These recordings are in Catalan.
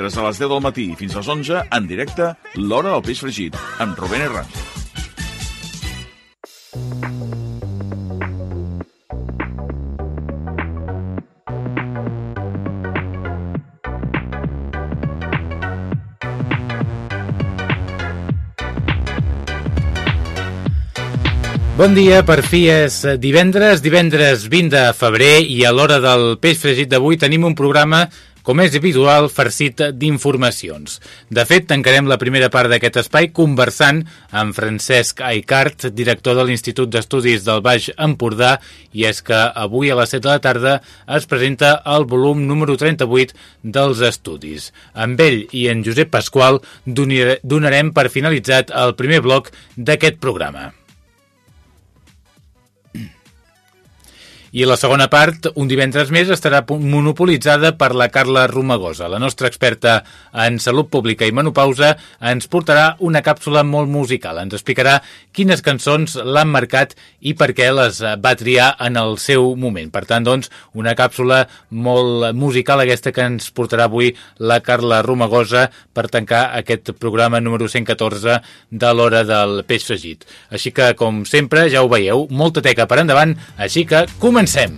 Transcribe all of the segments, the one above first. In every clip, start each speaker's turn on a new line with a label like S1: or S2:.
S1: a les 10 del matí fins a les 11, en directe, l'Hora del Peix Fregit, amb Rubén Herrans.
S2: Bon dia, per fi és divendres, divendres 20 de febrer i a l'hora del peix fregit d'avui tenim un programa com és habitual, farcit d'informacions. De fet, tancarem la primera part d'aquest espai conversant amb Francesc Aicart, director de l'Institut d'Estudis del Baix Empordà, i és que avui a les 7 de la tarda es presenta el volum número 38 dels estudis. Amb ell i en Josep Pasqual donarem per finalitzat el primer bloc d'aquest programa. I la segona part, un divendres més, estarà monopolitzada per la Carla Romagosa. La nostra experta en salut pública i menopausa ens portarà una càpsula molt musical. Ens explicarà quines cançons l'han marcat i per què les va triar en el seu moment. Per tant, doncs, una càpsula molt musical aquesta que ens portarà avui la Carla Romagosa per tancar aquest programa número 114 de l'hora del peix fregit. Així que, com sempre, ja ho veieu, molta teca per endavant, així que comencem! Comencem!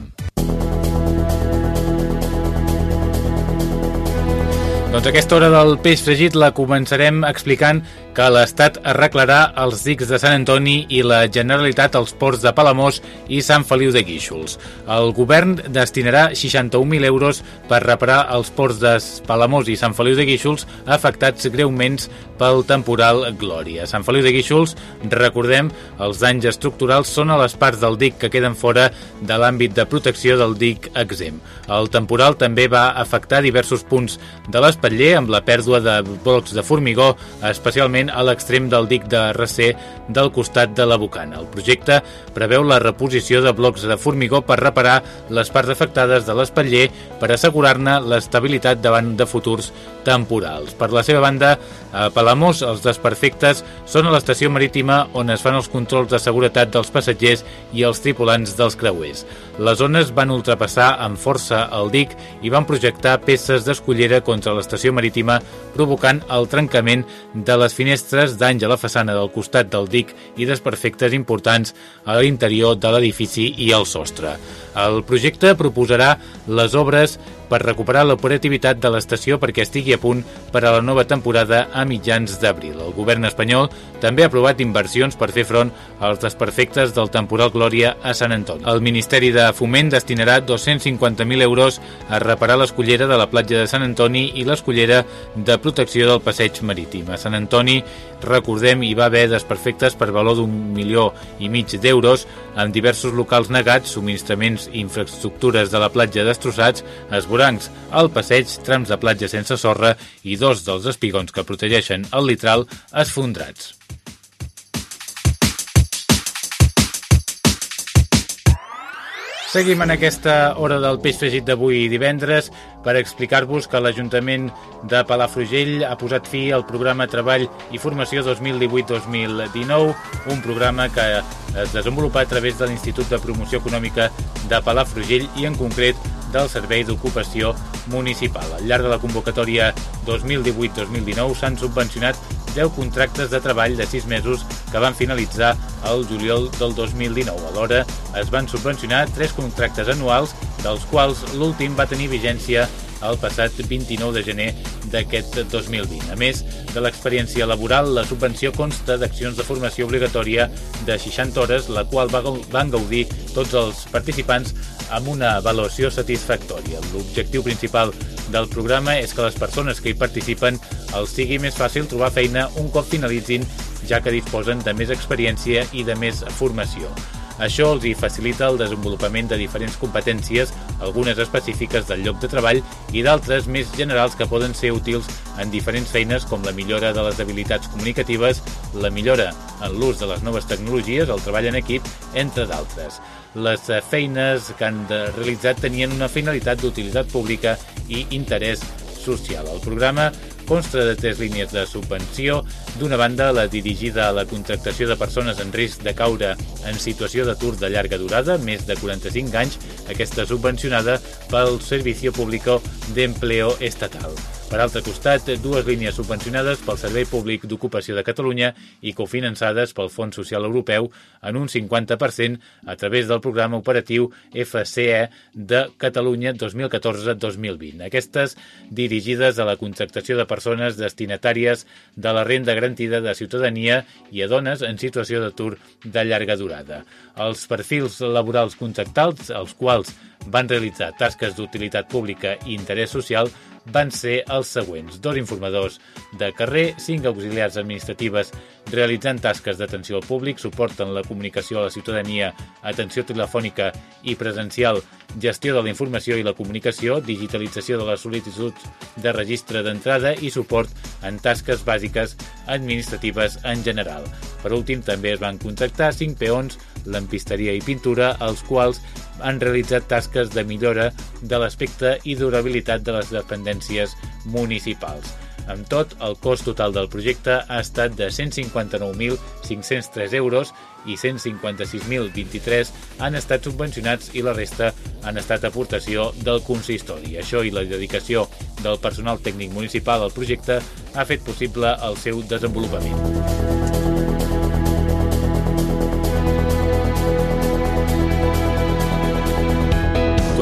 S2: Doncs aquesta hora del peix fregit la començarem explicant que l'Estat arreglarà els dics de Sant Antoni i la Generalitat als ports de Palamós i Sant Feliu de Guíxols. El govern destinarà 61.000 euros per reparar els ports de Palamós i Sant Feliu de Guíxols afectats greument pel temporal Glòria. Sant Feliu de Guíxols, recordem, els danys estructurals són a les parts del dic que queden fora de l'àmbit de protecció del dic exempt. El temporal també va afectar diversos punts de l'espatller amb la pèrdua de blocs de formigó, especialment a l'extrem del dic de Recer del costat de la Bocana. El projecte preveu la reposició de blocs de formigó per reparar les parts afectades de l'espatller per assegurar-ne l'estabilitat davant de futurs temporals. Per la seva banda, a Palamós, els desperfectes són a l'estació marítima on es fan els controls de seguretat dels passatgers i els tripulants dels creuers. Les zones van ultrapassar amb força el dic i van projectar peces d'escollera contra l'estació marítima, provocant el trencament de les finestres, danys a la façana del costat del dic i desperfectes importants a l'interior de l'edifici i al sostre. El projecte proposarà les obres per recuperar l'operativitat de l'estació perquè estigui a punt per a la nova temporada a mitjans d'abril. El govern espanyol també ha aprovat inversions per fer front als desperfectes del temporal Glòria a Sant Antoni. El Ministeri de Foment destinarà 250.000 euros a reparar l'escollera de la platja de Sant Antoni i l'escollera de protecció del passeig marítim. A Sant Antoni, recordem, hi va haver desperfectes per valor d'un milió i mig d'euros amb diversos locals negats, subministraments i infraestructures de la platja destrossats, esvorancs al passeig, trams de platja sense sorra i dos dels espigons que protegeixen el litral esfondrats. Seguim en aquesta hora del peix fregit d'avui divendres per explicar-vos que l'Ajuntament de Palafrugell ha posat fi al programa Treball i Formació 2018-2019, un programa que es desenvolupa a través de l'Institut de Promoció Econòmica de Palafrugell i en concret del Servei d'Ocupació Municipal. Al llarg de la convocatòria 2018-2019 s'han subvencionat 10 contractes de treball de 6 mesos que van finalitzar el juliol del 2019. Alhora es van subvencionar 3 contractes anuals, dels quals l'últim va tenir vigència el passat 29 de gener d'aquest 2020. A més de l'experiència laboral, la subvenció consta d'accions de formació obligatòria de 60 hores, la qual van gaudir tots els participants amb una avaluació satisfactòria. L'objectiu principal del programa és que les persones que hi participen els sigui més fàcil trobar feina un cop finalitzin, ja que disposen de més experiència i de més formació. Això els hi facilita el desenvolupament de diferents competències, algunes específiques del lloc de treball i d'altres més generals que poden ser útils en diferents feines com la millora de les habilitats comunicatives, la millora en l'ús de les noves tecnologies, el treball en equip, entre d'altres. Les feines que han realitzat tenien una finalitat d'utilitat pública i interès social. El programa consta de tres línies de subvenció. D'una banda, la dirigida a la contractació de persones en risc de caure en situació d'atur de llarga durada, més de 45 anys, aquesta subvencionada pel Servicio Público de Empleo Estatal. Per altre costat, dues línies subvencionades pel Servei Públic d'Ocupació de Catalunya i cofinançades pel Fons Social Europeu en un 50% a través del programa operatiu FCE de Catalunya 2014-2020. Aquestes dirigides a la contractació de persones destinatàries de la renda garantida de ciutadania i a dones en situació d'atur de llarga durada. Els perfils laborals contractals, els quals van realitzar tasques d'utilitat pública i interès social, van ser els següents. Dos informadors de carrer, cinc auxiliars administratives realitzant tasques d'atenció al públic, suporten la comunicació a la ciutadania, atenció telefònica i presencial, gestió de la informació i la comunicació, digitalització de les sol·licituds de registre d'entrada i suport en tasques bàsiques administratives en general. Per últim, també es van contractar cinc peons, lampisteria i pintura, els quals han realitzat tasques de millora de l'aspecte i durabilitat de les dependències municipals. Amb tot, el cost total del projecte ha estat de 159.503 euros i 156.023 han estat subvencionats i la resta han estat aportació del consistori. Això i la dedicació del personal tècnic municipal al projecte ha fet possible el seu desenvolupament.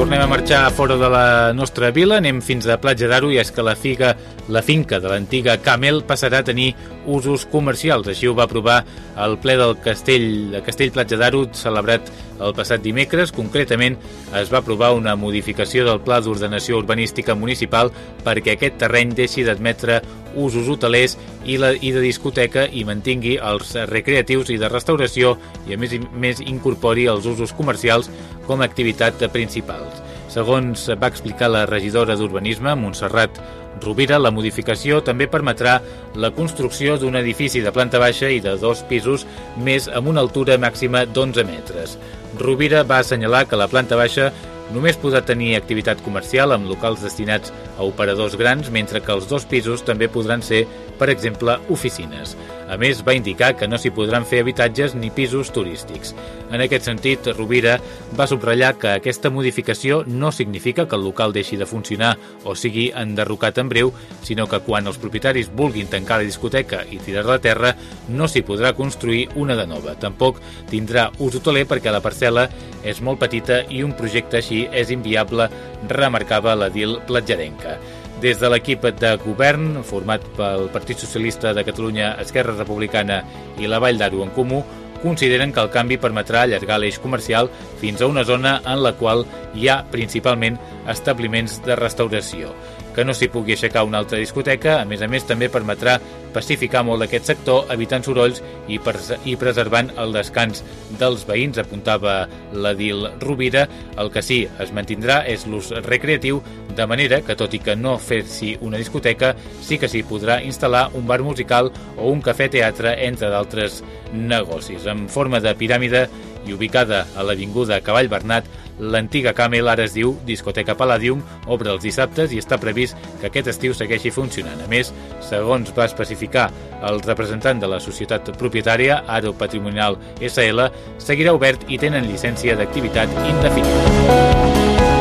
S2: Tornem a marxar fora de la nostra vila, anem fins a Platja d'Aro i és que la, figa, la finca de l'antiga Camel passarà a tenir usos comercials. Així ho va aprovar el ple del Castell, de Castell Platja d'Aro celebrat el passat dimecres. Concretament es va aprovar una modificació del Pla d'Ordenació Urbanística Municipal perquè aquest terreny deixi d'admetre usos hotelers i, la, i de discoteca i mantingui els recreatius i de restauració i a més, més incorpori els usos comercials com a activitat principals. Segons va explicar la regidora d'Urbanisme, Montserrat Rovira, la modificació també permetrà la construcció d'un edifici de planta baixa i de dos pisos més amb una altura màxima d'11 metres. Rovira va assenyalar que la planta baixa només podrà tenir activitat comercial amb locals destinats a operadors grans, mentre que els dos pisos també podran ser, per exemple, oficines. A més, va indicar que no s'hi podran fer habitatges ni pisos turístics. En aquest sentit, Rovira va subratllar que aquesta modificació no significa que el local deixi de funcionar o sigui enderrocat en breu, sinó que quan els propietaris vulguin tancar la discoteca i tirar-la terra, no s'hi podrà construir una de nova. Tampoc tindrà ús hoteler perquè la parcel·la és molt petita i un projecte així és inviable, remarcava la DIL platjarenca. Des de l'equip de govern, format pel Partit Socialista de Catalunya, Esquerra Republicana i la Vall d'Aro en Comú, consideren que el canvi permetrà allargar l'eix comercial fins a una zona en la qual hi ha principalment establiments de restauració que no s'hi pugui aixecar una altra discoteca, a més a més també permetrà pacificar molt aquest sector, evitant sorolls i, pres i preservant el descans dels veïns, apuntava l'Edil Rovira. El que sí es mantindrà és l'ús recreatiu, de manera que, tot i que no fer-s'hi una discoteca, sí que s'hi podrà instal·lar un bar musical o un cafè-teatre, entre d'altres negocis. En forma de piràmide i ubicada a l'Avinguda Cavall Bernat, L'antiga Camel ara es diu Discoteca Palladium, obre els dissabtes i està previst que aquest estiu segueixi funcionant. A més, segons va especificar el representant de la societat propietària, Aro Patrimonial SL, seguirà obert i tenen llicència d'activitat indefinida.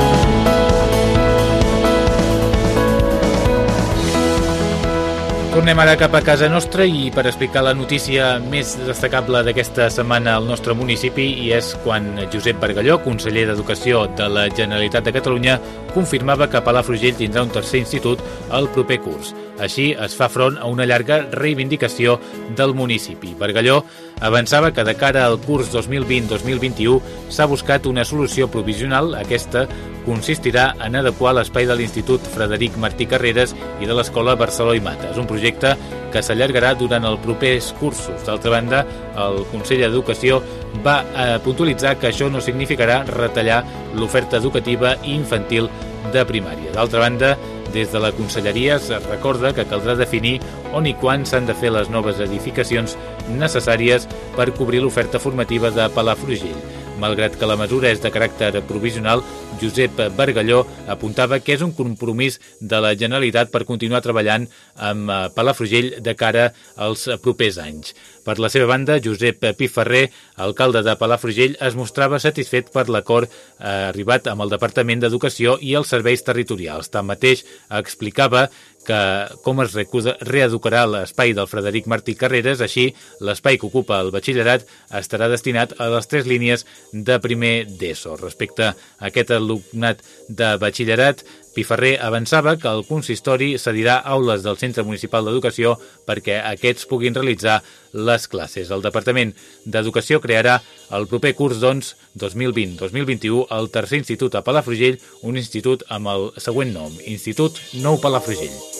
S2: Tornem ara cap a casa nostra i per explicar la notícia més destacable d'aquesta setmana al nostre municipi i és quan Josep Bargalló, conseller d'Educació de la Generalitat de Catalunya, confirmava que Palafrugell tindrà un tercer institut el proper curs. Així es fa front a una llarga reivindicació del municipi. Bargalló avançava que de cara al curs 2020-2021 s'ha buscat una solució provisional. Aquesta consistirà en adequar l'espai de l'Institut Frederic Martí Carreras i de l'Escola Barceló i Mata. És un projecte que s'allargarà durant els propers cursos. D'altra banda, el Consell d'Educació va eh, puntualitzar que això no significarà retallar l'oferta educativa infantil de primària. D'altra banda, des de la Conselleria es recorda que caldrà definir on i quan s'han de fer les noves edificacions necessàries per cobrir l'oferta formativa de Palafrugell. Malgrat que la mesura és de caràcter provisional, Josep Bargalló apuntava que és un compromís de la Generalitat per continuar treballant amb eh, Palafrugell de cara als propers anys. Per la seva banda, Josep Piferrer, alcalde de Palafrugell, es mostrava satisfet per l'acord eh, arribat amb el Departament d'Educació i els serveis territorials. Tanmateix, explicava que com es reeducarà l'espai del Frederic Martí Carreras, així l'espai que ocupa el batxillerat estarà destinat a les tres línies de primer d'ESO. Respecte a aquest alumnat de batxillerat, Piferrer avançava que el consistori cedirà aules del Centre Municipal d'Educació perquè aquests puguin realitzar les classes. El Departament d'Educació crearà el proper curs, doncs, 2020-2021, el tercer institut a Palafrugell, un institut amb el següent nom, Institut Nou Palafrugell.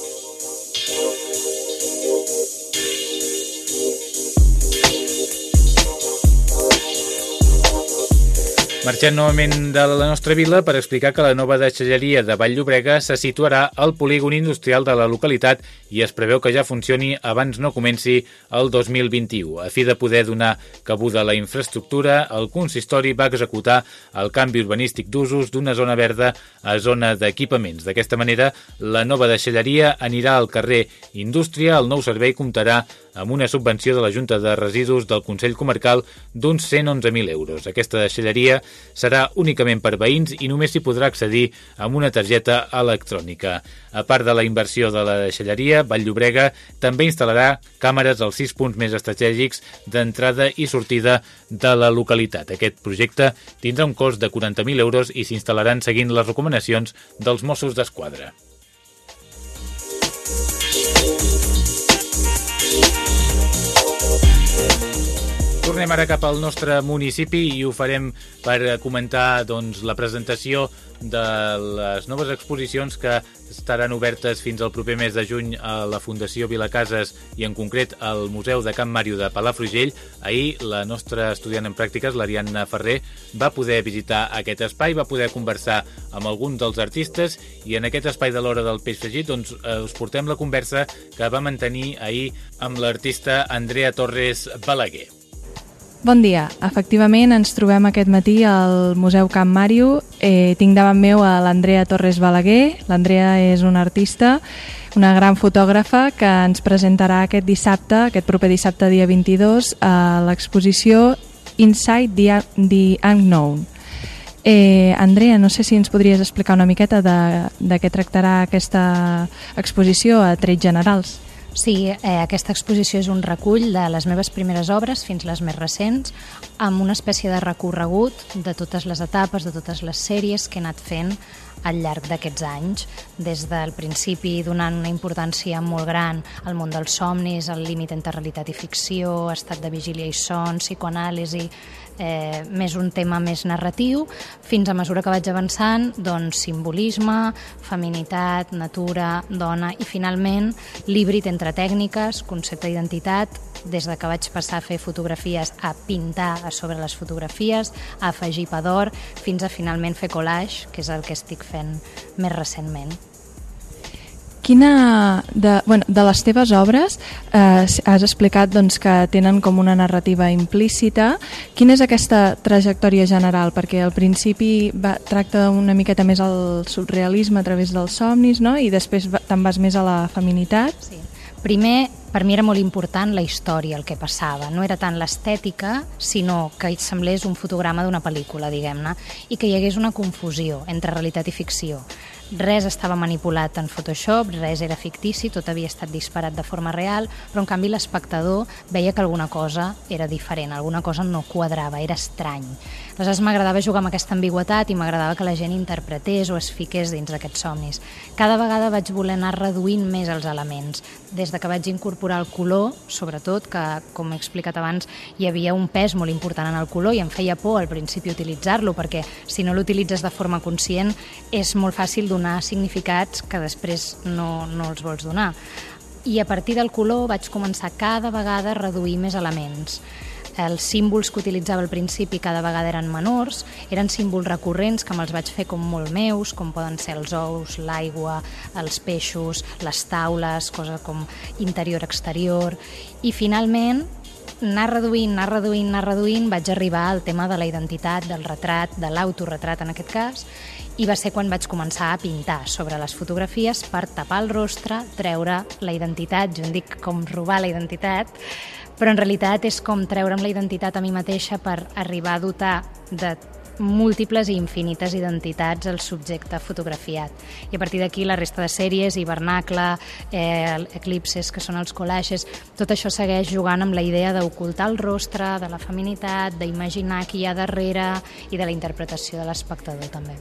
S2: Marxem novament de la nostra vila per explicar que la nova deixalleria de Vall Llobrega se situarà al polígon industrial de la localitat i es preveu que ja funcioni abans no comenci el 2021. A fi de poder donar cabuda a la infraestructura, el consistori va executar el canvi urbanístic d'usos d'una zona verda a zona d'equipaments. D'aquesta manera, la nova deixalleria anirà al carrer Indústria. El nou servei comptarà amb una subvenció de la Junta de Residus del Consell Comarcal d'uns 111.000 euros. Aquesta deixalleria serà únicament per veïns i només s'hi podrà accedir amb una targeta electrònica. A part de la inversió de la deixalleria, Vallllobrega també instal·larà càmeres als sis punts més estratègics d'entrada i sortida de la localitat. Aquest projecte tindrà un cost de 40.000 euros i s'instal·laran seguint les recomanacions dels Mossos d'Esquadra. Tornem ara cap al nostre municipi i ho farem per comentar doncs, la presentació de les noves exposicions que estaran obertes fins al proper mes de juny a la Fundació Vilacases i en concret al Museu de Camp Màrio de Palafrugell. Ahir la nostra estudiant en pràctiques, l'Ariadna Ferrer, va poder visitar aquest espai, va poder conversar amb alguns dels artistes i en aquest espai de l'hora del peix fregit doncs, eh, us portem la conversa que va mantenir ahir amb l'artista Andrea Torres Balaguer.
S3: Bon dia. Efectivament, ens trobem aquest matí al Museu Camp Màrio. Eh, tinc davant meu a l'Andrea Torres Balaguer. L'Andrea és una artista, una gran fotògrafa que ens presentarà aquest dissabte, aquest proper dissabte, dia 22, a l'exposició Inside the, the Unknown. Eh, Andrea, no sé si ens podries explicar una miqueta de, de què tractarà aquesta exposició a trets generals.
S4: Sí, eh, aquesta exposició és un recull de les meves primeres obres fins les més recents, amb una espècie de recorregut de totes les etapes, de totes les sèries que he anat fent al llarg d'aquests anys, des del principi donant una importància molt gran al món dels somnis, al límit entre realitat i ficció, estat de vigília i son, psicoanàlisi, eh, més un tema més narratiu, fins a mesura que vaig avançant, doncs simbolisme, feminitat, natura, dona i finalment l'híbrid entre tècniques, concepte d'identitat, des de que vaig passar a fer fotografies a pintar a sobre les fotografies, a afegir pador, fins a finalment fer collage, que és el que estic fent més recentment.
S3: Quina de, bueno, de les teves obres eh, has explicat doncs, que tenen com una narrativa implícita. Quina és aquesta trajectòria general? Perquè al principi va, tracta una miqueta més el surrealisme a través dels somnis no? i després te'n vas més a la feminitat.
S4: Sí. Primer, per mi era molt important la història, el que passava. No era tant l'estètica, sinó que semblés un fotograma d'una pel·lícula, diguem-ne, i que hi hagués una confusió entre realitat i ficció res estava manipulat en Photoshop, res era fictici, tot havia estat disparat de forma real, però en canvi l'espectador veia que alguna cosa era diferent, alguna cosa no quadrava, era estrany. Aleshores m'agradava jugar amb aquesta ambigüetat i m'agradava que la gent interpretés o es fiqués dins d'aquests somnis. Cada vegada vaig voler anar reduint més els elements, des de que vaig incorporar el color, sobretot, que, com he explicat abans, hi havia un pes molt important en el color i em feia por al principi utilitzar-lo, perquè si no l'utilitzes de forma conscient és molt fàcil donar significats que després no, no els vols donar. I a partir del color vaig començar cada vegada a reduir més elements els símbols que utilitzava al principi cada vegada eren menors, eren símbols recurrents que me'ls vaig fer com molt meus, com poden ser els ous, l'aigua, els peixos, les taules, cosa com interior-exterior, i finalment anar reduint, anar reduint, anar reduint, vaig arribar al tema de la identitat, del retrat, de l'autorretrat en aquest cas, i va ser quan vaig començar a pintar sobre les fotografies per tapar el rostre, treure la identitat, jo en dic com robar la identitat, però en realitat és com treure'm la identitat a mi mateixa per arribar a dotar de múltiples i infinites identitats al subjecte fotografiat. I a partir d'aquí la resta de sèries, hivernacle, eh, eclipses, que són els collages, tot això segueix jugant amb la idea d'ocultar el rostre, de la feminitat, d'imaginar qui hi ha darrere i de la interpretació de l'espectador també.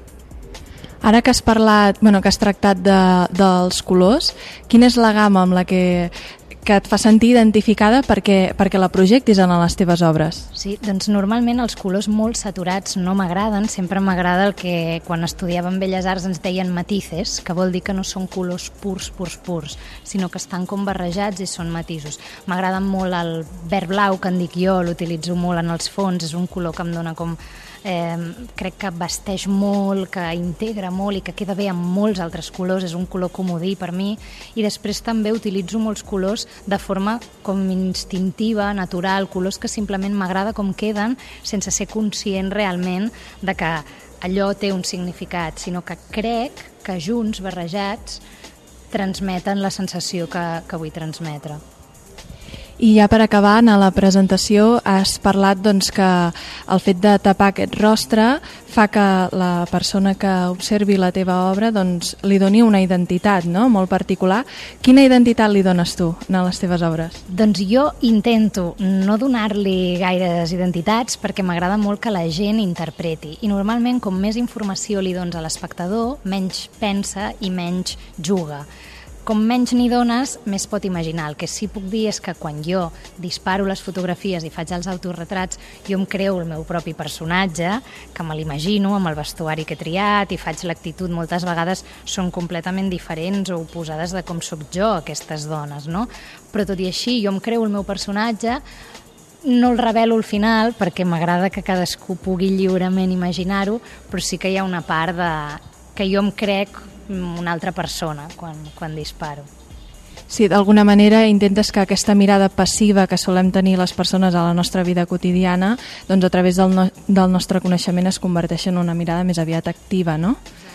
S3: Ara que has parlat, bueno, que has tractat de, dels colors, quina és la gamma amb la que que et fa sentir identificada perquè, perquè la projectis en les teves obres?
S4: Sí, doncs normalment els colors molt saturats no m'agraden, sempre m'agrada el que quan estudiàvem Belles Arts ens deien matices, que vol dir que no són colors purs, purs, purs, sinó que estan com barrejats i són matisos. M'agrada molt el verd blau, que en dic jo, l'utilitzo molt en els fons, és un color que em dona com eh, crec que vesteix molt, que integra molt i que queda bé amb molts altres colors, és un color comodí per mi, i després també utilitzo molts colors de forma com instintiva, natural, colors que simplement m'agrada com queden sense ser conscient realment de que allò té un significat, sinó que crec que junts, barrejats, transmeten la sensació que, que vull transmetre.
S3: I ja per acabar, a la presentació has parlat doncs, que el fet de tapar aquest rostre fa que la persona que observi la teva obra doncs, li doni una identitat no? molt particular. Quina identitat li dones tu a les teves obres?
S4: Doncs jo intento no donar-li gaires identitats perquè m'agrada molt que la gent interpreti. I normalment, com més informació li dones a l'espectador, menys pensa i menys juga com menys n'hi dones, més pot imaginar. El que sí puc dir és que quan jo disparo les fotografies i faig els autorretrats, jo em creo el meu propi personatge, que me l'imagino amb el vestuari que he triat i faig l'actitud. Moltes vegades són completament diferents o oposades de com sóc jo, aquestes dones, no? Però tot i així, jo em creo el meu personatge, no el revelo al final perquè m'agrada que cadascú pugui lliurement imaginar-ho, però sí que hi ha una part de, que jo em crec una altra persona quan, quan disparo.
S3: Sí, d'alguna manera intentes que aquesta mirada passiva que solem tenir les persones a la nostra vida quotidiana, doncs a través del, no, del nostre coneixement es converteix en una mirada més aviat activa, no?
S4: i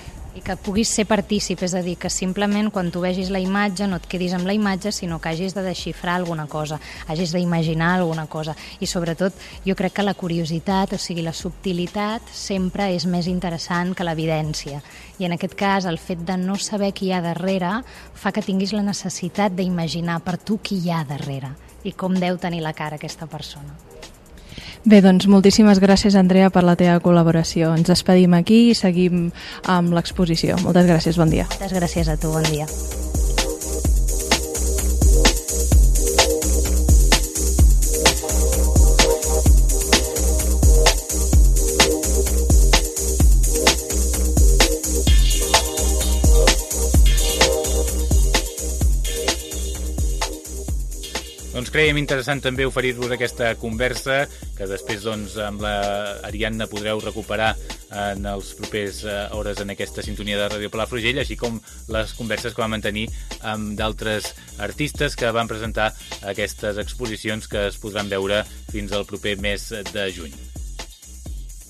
S4: que puguis ser partícip, és a dir, que simplement quan tu vegis la imatge no et quedis amb la imatge, sinó que hagis de desxifrar alguna cosa, hagis d'imaginar alguna cosa. I sobretot, jo crec que la curiositat, o sigui, la subtilitat, sempre és més interessant que l'evidència. I en aquest cas, el fet de no saber qui hi ha darrere fa que tinguis la necessitat d'imaginar per tu qui hi ha darrere i com deu tenir la cara aquesta persona.
S3: Bé, doncs moltíssimes gràcies, Andrea, per la teva col·laboració. Ens despedim aquí i seguim amb l'exposició. Moltes gràcies, bon dia.
S4: Moltes gràcies a tu, bon dia.
S2: Creiem interessant també oferir-vos aquesta conversa que després doncs, amb la Ariadna podreu recuperar en els propers eh, hores en aquesta sintonia de Ràdio Palafrugell, així com les converses que vam mantenir amb d'altres artistes que van presentar aquestes exposicions que es podran veure fins al proper mes de juny.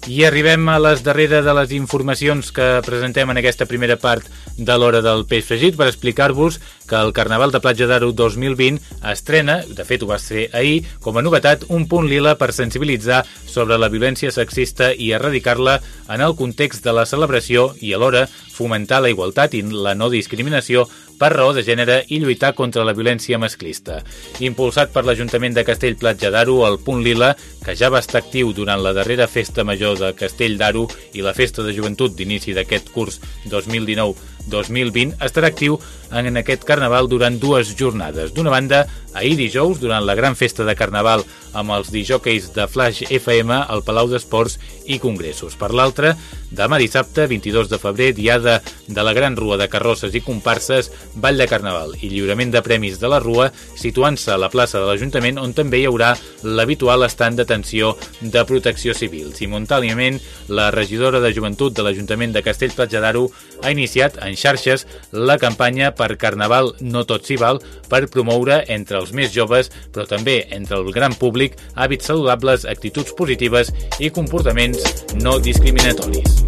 S2: I arribem a les darreres de les informacions que presentem en aquesta primera part de l'hora del peix fregit per explicar-vos que el Carnaval de Platja d'Aro 2020 estrena, de fet ho va ser ahir, com a novetat, un punt lila per sensibilitzar sobre la violència sexista i erradicar-la en el context de la celebració i alhora fomentar la igualtat i la no discriminació per raó de gènere i lluitar contra la violència masclista. Impulsat per l'Ajuntament de Castell Platja d'Aro, el Punt Lila, que ja va estar actiu durant la darrera festa major de Castell d'Aro i la festa de joventut d'inici d'aquest curs 2019 2020 estarà actiu en aquest carnaval durant dues jornades. D'una banda, ahir dijous, durant la gran festa de carnaval amb els dijòqueis de Flash FM al Palau d'Esports i Congressos. Per l'altra, demà dissabte, 22 de febrer, diada de la Gran Rua de Carrosses i Comparses, Ball de Carnaval i lliurament de premis de la Rua, situant-se a la plaça de l'Ajuntament, on també hi haurà l'habitual estand d'atenció de protecció civil. Simultàniament, la regidora de Joventut de l'Ajuntament de Castellplatja d'Aro ha iniciat en xarxes la campanya per Carnaval no tot s'hi val per promoure entre els més joves, però també entre el gran públic, hàbits saludables, actituds positives i comportaments no discriminatoris.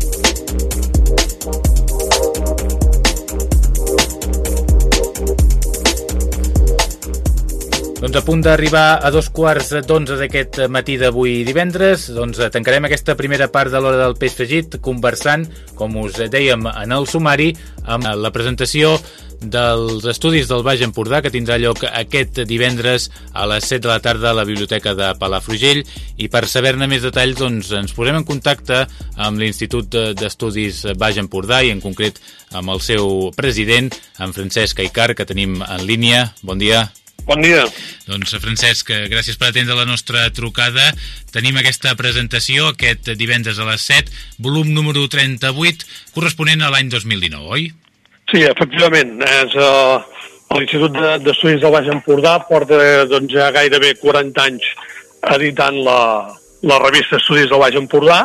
S2: Doncs a punt d'arribar a dos quarts d'onze d'aquest matí d'avui divendres, doncs tancarem aquesta primera part de l'hora del peix fregit conversant, com us dèiem en el sumari, amb la presentació dels estudis del Baix Empordà que tindrà lloc aquest divendres a les 7 de la tarda a la Biblioteca de Palafrugell i per saber-ne més detalls doncs, ens posem en contacte amb l'Institut d'Estudis Baix Empordà i en concret amb el seu president, en Francesc Aicar, que tenim en línia. Bon dia.
S5: Bon dia.
S2: Doncs, Francesc, gràcies per atendre la nostra trucada. Tenim aquesta presentació aquest divendres a les 7, volum número 38, corresponent a l'any 2019, oi?
S5: Sí, efectivament. És, uh, L'Institut d'Estudis del Baix Empordà porta doncs, ja gairebé 40 anys editant la, la revista Estudis del Baix Empordà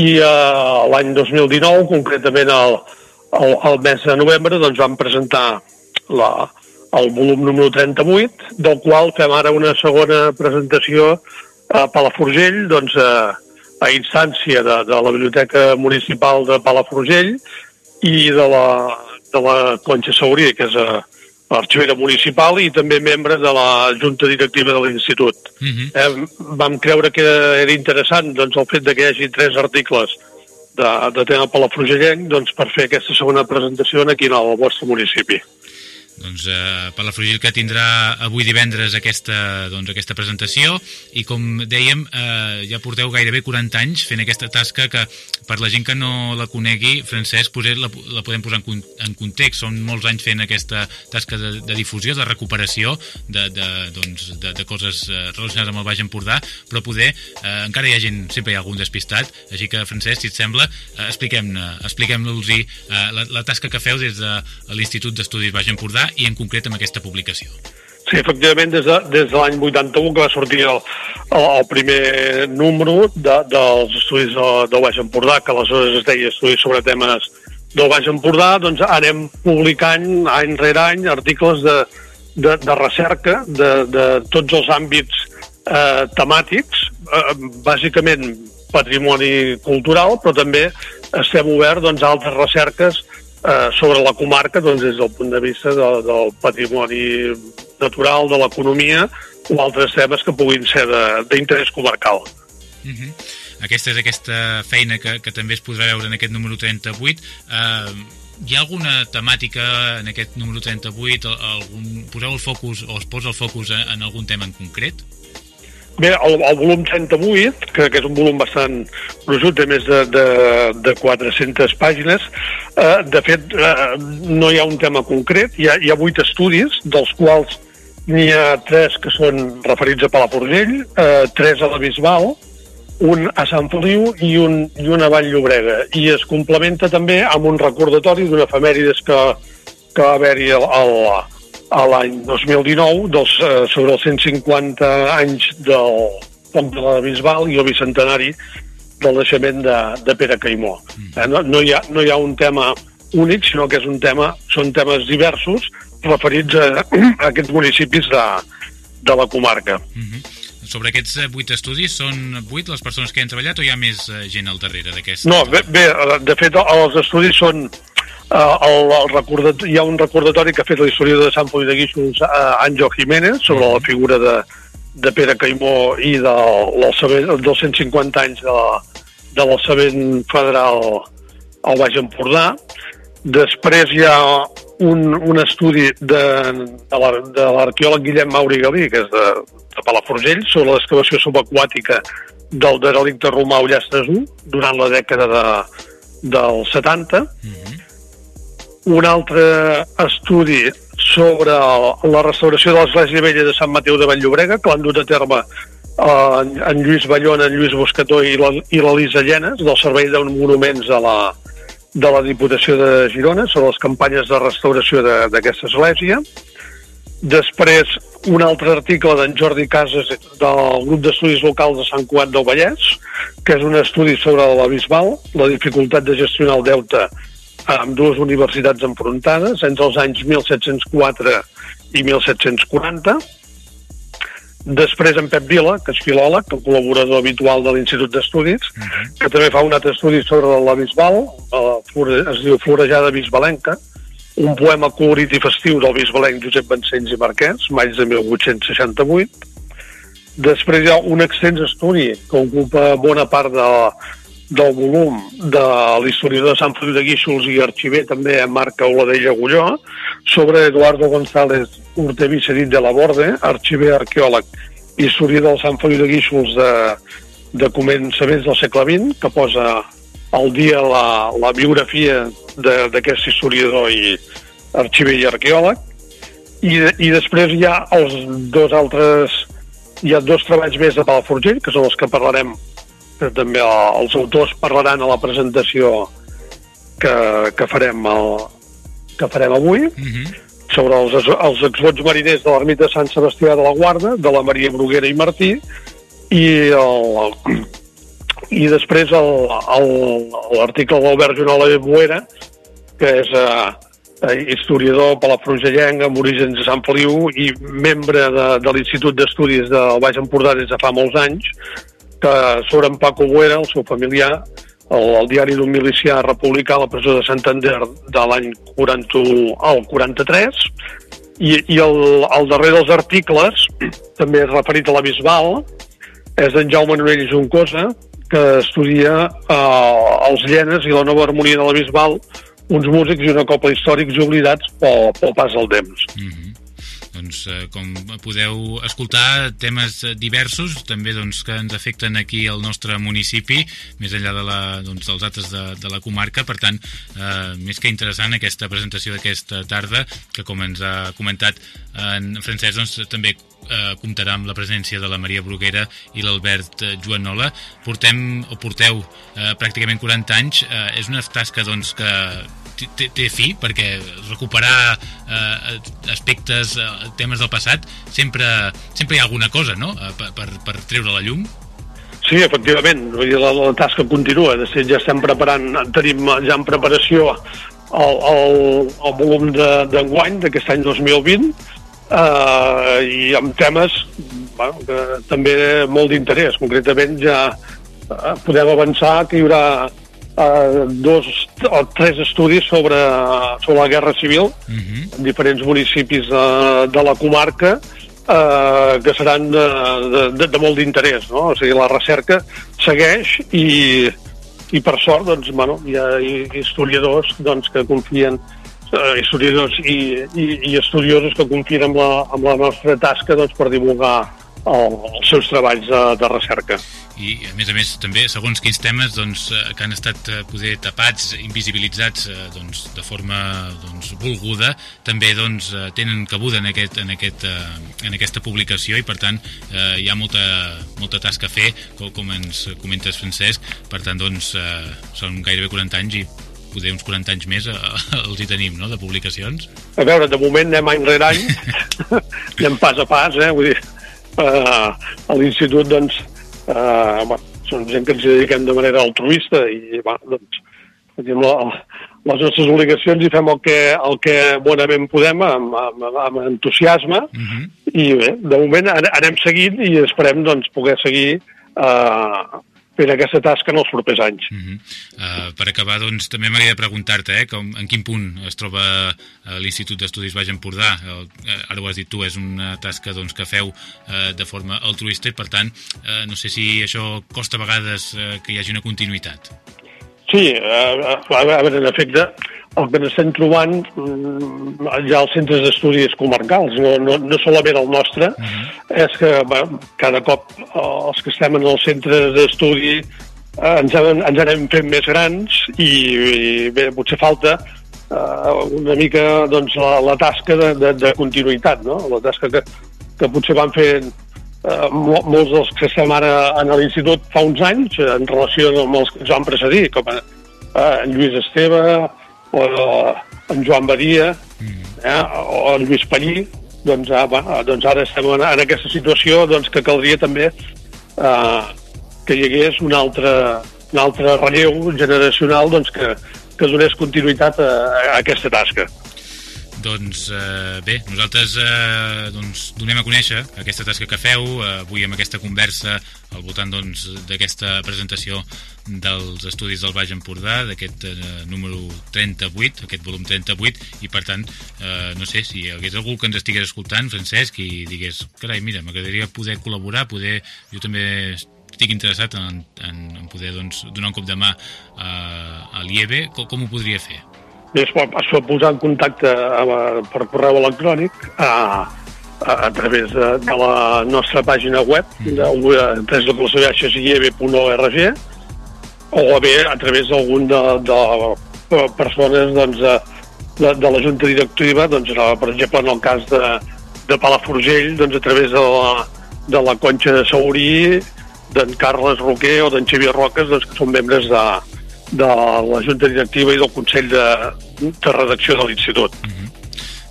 S5: i uh, l'any 2019, concretament el, el, el mes de novembre, doncs vam presentar la, el volum número 38, del qual fem ara una segona presentació a Palafrugell, doncs, a, a instància de, de la Biblioteca Municipal de Palafrugell i de la, de la Conxa Saurí, que és l'arxivera municipal i també membre de la Junta Directiva de l'Institut. Uh -huh. eh, vam creure que era interessant doncs, el fet de que hi hagi tres articles de, de tema palafrugellenc doncs, per fer aquesta segona presentació aquí en el vostre municipi.
S2: Doncs eh, Palafrugell que tindrà avui divendres aquesta, doncs, aquesta presentació. I com dèiem eh, ja porteu gairebé 40 anys fent aquesta tasca que per la gent que no la conegui, Francesc, poser, la, la podem posar en, en context. Són molts anys fent aquesta tasca de, de difusió, de recuperació de, de, doncs, de, de coses eh, relacionades amb el Baix Empordà, però poder, eh, encara hi ha gent, sempre hi ha algun despistat, així que Francesc, si et sembla, eh, expliquem-los expliquem eh, la, la tasca que feu des de l'Institut d'Estudis Baix Empordà i en concret amb aquesta publicació.
S5: Sí, efectivament, des de, des de l'any 81 que va sortir el, el, el primer número de, dels estudis de, del Baix Empordà, que aleshores es deia Estudis sobre temes del Baix Empordà, doncs anem publicant any rere any articles de, de, de recerca de, de tots els àmbits eh, temàtics, eh, bàsicament patrimoni cultural, però també estem oberts doncs, a altres recerques eh, sobre la comarca doncs, des del punt de vista de, del patrimoni natural, de l'economia o altres temes que puguin ser d'interès comarcal.
S2: Uh -huh. Aquesta és aquesta feina que, que també es podrà veure en aquest número 38. Eh, hi ha alguna temàtica en aquest número 38? Algun, poseu el focus o es posa el focus en, en algun tema en concret?
S5: Bé, el, el volum 38, que, que és un volum bastant gruixut, té més de, de, de 400 pàgines, eh, de fet, eh, no hi ha un tema concret, hi ha, hi ha 8 estudis, dels quals n'hi ha 3 que són referits a Palafrugell, eh, 3 a la Bisbal, un a Sant Feliu i un, i un a Vall Llobrega. I es complementa també amb un recordatori d'una efemèrides que, que va haver-hi al, al, a l'any 2019 dels, eh, sobre els 150 anys del Pont de la Bisbal i el bicentenari del naixement de, de Pere Caimó. Mm. Eh, no, no, hi ha, no hi ha un tema únic, sinó que és un tema, són temes diversos referits a, a aquests municipis de, de la comarca.
S2: Mm -hmm. Sobre aquests eh, vuit estudis, són vuit les persones que han treballat o hi ha més eh, gent al darrere d'aquests?
S5: No, bé, bé, de fet, els estudis són Uh, el, el recordat, hi ha un recordatori que ha fet l'història de Sant Feliu de Guíxols uh, Àngel Jiménez sobre la figura de, de Pere Caimó i de, dels 150 anys de, de l'alçament federal al Baix Empordà. Després hi ha un, un estudi de, de l'arqueòleg Guillem Mauri Galí, que és de, de Palafrugell, sobre l'excavació subaquàtica del derelicte romà Ullastres 1 durant la dècada de, del 70. Mm -hmm un altre estudi sobre la restauració de l'Església Vella de Sant Mateu de Vall-llobrega, que l'han dut a terme eh, en Lluís Ballona, en Lluís Buscató i l'Elisa Llenes, del Servei de Monuments de la, de la Diputació de Girona, sobre les campanyes de restauració de- d'aquesta església. Després, un altre article d'en Jordi Casas del grup d'estudis locals de Sant Cugat del Vallès, que és un estudi sobre la Bisbal, la dificultat de gestionar el deute amb dues universitats enfrontades entre els anys 1704 i 1740. Després en Pep Vila, que és filòleg, el col·laborador habitual de l'Institut d'Estudis, que també fa un altre estudi sobre la Bisbal, es diu Florejada Bisbalenca, un poema colorit i festiu del bisbalenc Josep Vancells i Marquès, maig de 1868. Després hi ha un extens estudi que ocupa bona part de, del volum de l'historiador de Sant Feliu de Guíxols i arxiver també Marc Auladell Agulló sobre Eduardo González Urtevi Cedit de la Borde, arxiver arqueòleg i historiador del Sant Feliu de Guíxols de, de començaments del segle XX, que posa al dia la, la biografia d'aquest historiador i arxiver i arqueòleg. I, I després hi ha els dos altres hi ha dos treballs més de Palafrugell, que són els que parlarem, que també el- els autors parlaran a la presentació que, que, farem, el, que farem avui, sobre els, els exvots mariners de l'ermita de Sant Sebastià de la Guarda, de la Maria Bruguera i Martí, i el, i després l'article de l'Albert Jonola de Boera, que és eh, eh, historiador palafrugellenc amb orígens de Sant Feliu i membre de, de l'Institut d'Estudis del Baix Empordà des de fa molts anys, que sobre en Paco Boera, el seu familiar, el, el diari d'un milicià republicà a la presó de Santander de l'any 40 al 43, i, i el, el darrer dels articles, també referit a la Bisbal, és d'en Jaume Norell Juncosa, que estudia eh, els llenes i la nova harmonia de la Bisbal, uns músics i una copla històrics oblidats pel, pel pas del temps.
S2: Doncs, eh, com podeu escoltar, temes eh, diversos, també doncs, que ens afecten aquí al nostre municipi, més enllà de la, doncs, dels altres de, de la comarca. Per tant, eh, més que interessant aquesta presentació d'aquesta tarda, que com ens ha comentat en Francesc, doncs, també eh, comptarà amb la presència de la Maria Bruguera i l'Albert eh, Joanola. Portem, o porteu eh, pràcticament 40 anys. Eh, és una tasca doncs, que té, té- fi, perquè recuperar eh, aspectes, eh, temes del passat, sempre, sempre hi ha alguna cosa, no?, eh, per, per, per treure la llum.
S5: Sí, efectivament, la, la tasca continua. De fet, ja estem preparant, tenim ja en preparació el, el, el volum de- d'enguany, de, d'aquest any 2020, eh, i amb temes bueno, que també molt d'interès. Concretament ja eh, podem avançar que hi haurà eh, dos o tres estudis sobre, sobre la Guerra Civil en diferents municipis de, de la comarca eh, que seran de, de, de, molt d'interès, no? O sigui, la recerca segueix i, i per sort, doncs, bueno, hi ha historiadors doncs, que confien eh, historiadors i, i, i estudiosos que confien en la, en la nostra tasca doncs, per divulgar el, els seus treballs de, de recerca.
S2: I, a més a més, també, segons quins temes doncs, eh, que han estat eh, poder tapats, invisibilitzats eh, doncs, de forma doncs, volguda, també doncs, tenen cabuda en, aquest, en, aquest, en aquesta publicació i, per tant, eh, hi ha molta, molta tasca a fer, com, com ens comentes, Francesc. Per tant, doncs, eh, són gairebé 40 anys i poder uns 40 anys més eh, els hi tenim, no?, de publicacions.
S5: A veure, de moment anem any rere any, anem pas a pas, eh? Vull dir, eh, a l'institut, doncs, eh, bueno, són gent que ens dediquem de manera altruista i, bueno, doncs, tenim la, les nostres obligacions i fem el que, el que bonament podem amb, amb, amb entusiasme. I bé, de moment an- anem seguint i esperem doncs, poder seguir eh, fent aquesta tasca en els propers anys.
S2: Uh, per acabar, doncs, també m'agradaria preguntar-te eh, com, en quin punt es troba uh, l'Institut d'Estudis Baix Empordà. El, uh, ara ho has dit tu, és una tasca doncs, que feu uh, de forma altruista i, per tant, uh, no sé si això costa a vegades uh, que hi hagi una continuïtat.
S5: Sí, eh, a veure, en efecte, el que estem trobant mm, ja als centres d'estudis comarcals, no, no, no solament el nostre, és que bé, cada cop eh, els que estem en els centres d'estudi eh, ens, en- ens anem fent més grans i, i bé, potser falta eh, una mica doncs, la, la tasca de, de, de continuïtat, no? la tasca que, que potser van fer eh, molts dels que estem ara a l'institut fa uns anys en relació amb els que ens van precedir, com a, eh, en Lluís Esteve o en Joan Badia eh, o en Lluís Pallí, doncs, ah, va, doncs ara estem en, en aquesta situació doncs, que caldria també eh, que hi hagués un altre, un altre relleu generacional doncs, que, que donés continuïtat a, a aquesta tasca.
S2: Doncs eh, bé, nosaltres eh, doncs, donem a conèixer aquesta tasca que feu eh, avui amb aquesta conversa al voltant doncs, d'aquesta doncs, presentació dels estudis del Baix Empordà, d'aquest eh, número 38, aquest volum 38, i per tant, eh, no sé, si hi hagués algú que ens estigués escoltant, Francesc, i digués, carai, mira, m'agradaria poder col·laborar, poder... Jo també estic interessat en, en, en poder doncs, donar un cop de mà eh, a l'IEB, com, com ho podria fer?
S5: Es pot, es pot posar en contacte amb, per correu electrònic a, a, a través de, de la nostra pàgina web, de, a través de classeviatgesieb.org o bé a través d'algun de, de persones doncs, de, de, de la Junta Directiva, doncs, per exemple, en el cas de, de Palafrugell, doncs, a través de la, de la Conxa de Saurí, d'en Carles Roquer o d'en Xavier Roques, doncs, que són membres de, de la Junta Directiva i del Consell de, de Redacció de l'Institut. Mm -hmm.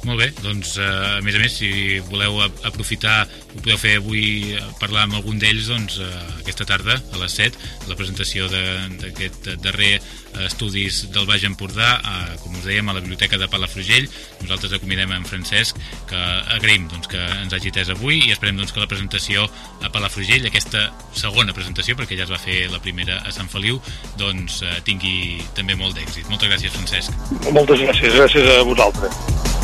S2: Molt bé, doncs eh, a més a més, si voleu aprofitar, ho podeu fer avui, eh, parlar amb algun d'ells, doncs eh, aquesta tarda, a les 7, la presentació d'aquest darrer estudis del Baix Empordà, com us dèiem, a la Biblioteca de Palafrugell. Nosaltres acomiadem en Francesc, que agraïm doncs, que ens hagi atès avui i esperem doncs, que la presentació a Palafrugell, aquesta segona presentació, perquè ja es va fer la primera a Sant Feliu, doncs tingui també molt d'èxit. Moltes gràcies, Francesc.
S5: Moltes gràcies, gràcies a vosaltres.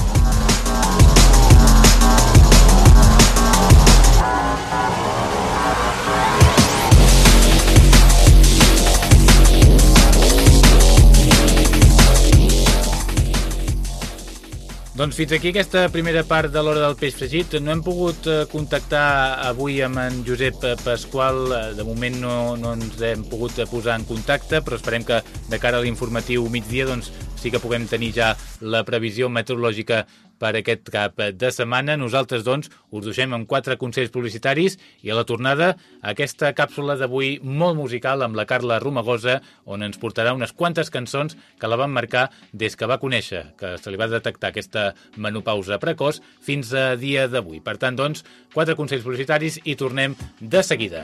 S2: Doncs fins aquí aquesta primera part de l'hora del peix fregit. No hem pogut eh, contactar avui amb en Josep Pasqual. Eh, de moment no, no ens hem pogut posar en contacte, però esperem que de cara a l'informatiu migdia doncs, sí que puguem tenir ja la previsió meteorològica per aquest cap de setmana. Nosaltres, doncs, us deixem amb quatre consells publicitaris i a la tornada aquesta càpsula d'avui molt musical amb la Carla Romagosa, on ens portarà unes quantes cançons que la van marcar des que va conèixer que se li va detectar aquesta menopausa precoç fins a dia d'avui. Per tant, doncs, quatre consells publicitaris i tornem de seguida.